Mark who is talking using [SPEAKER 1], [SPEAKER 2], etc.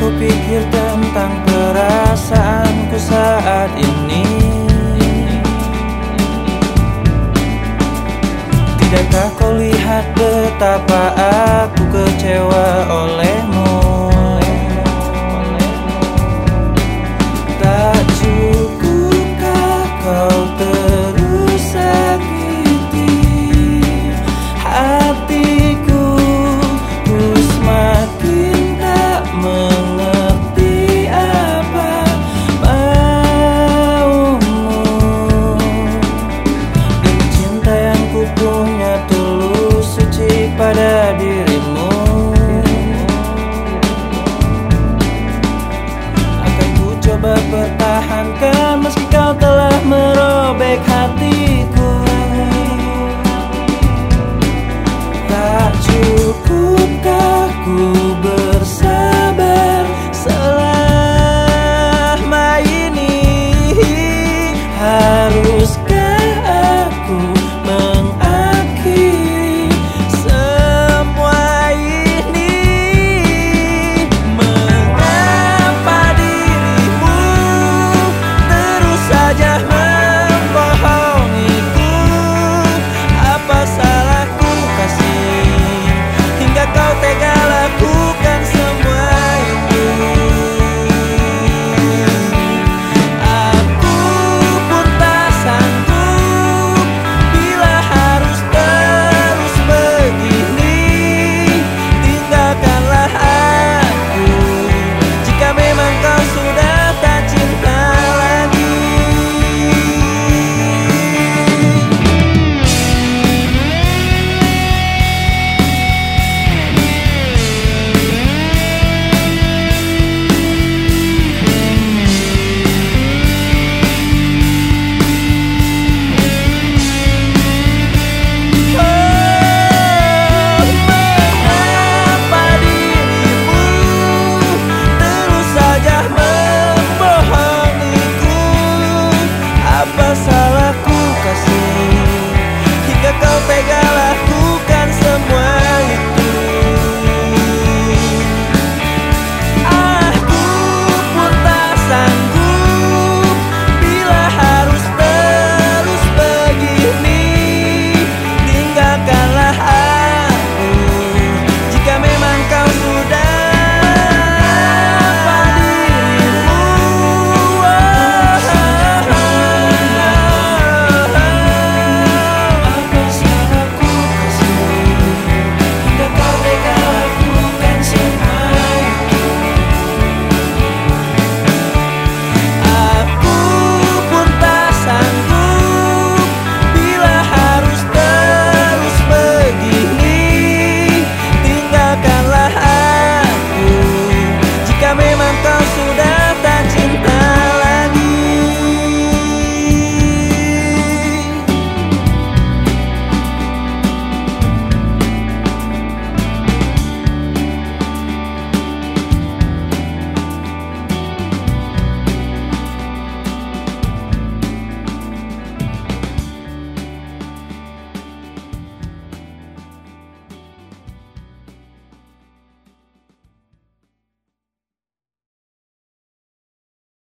[SPEAKER 1] ku pikir tentang perasaanku saat ini. Tidakkah kau lihat betapa aku kecewa oleh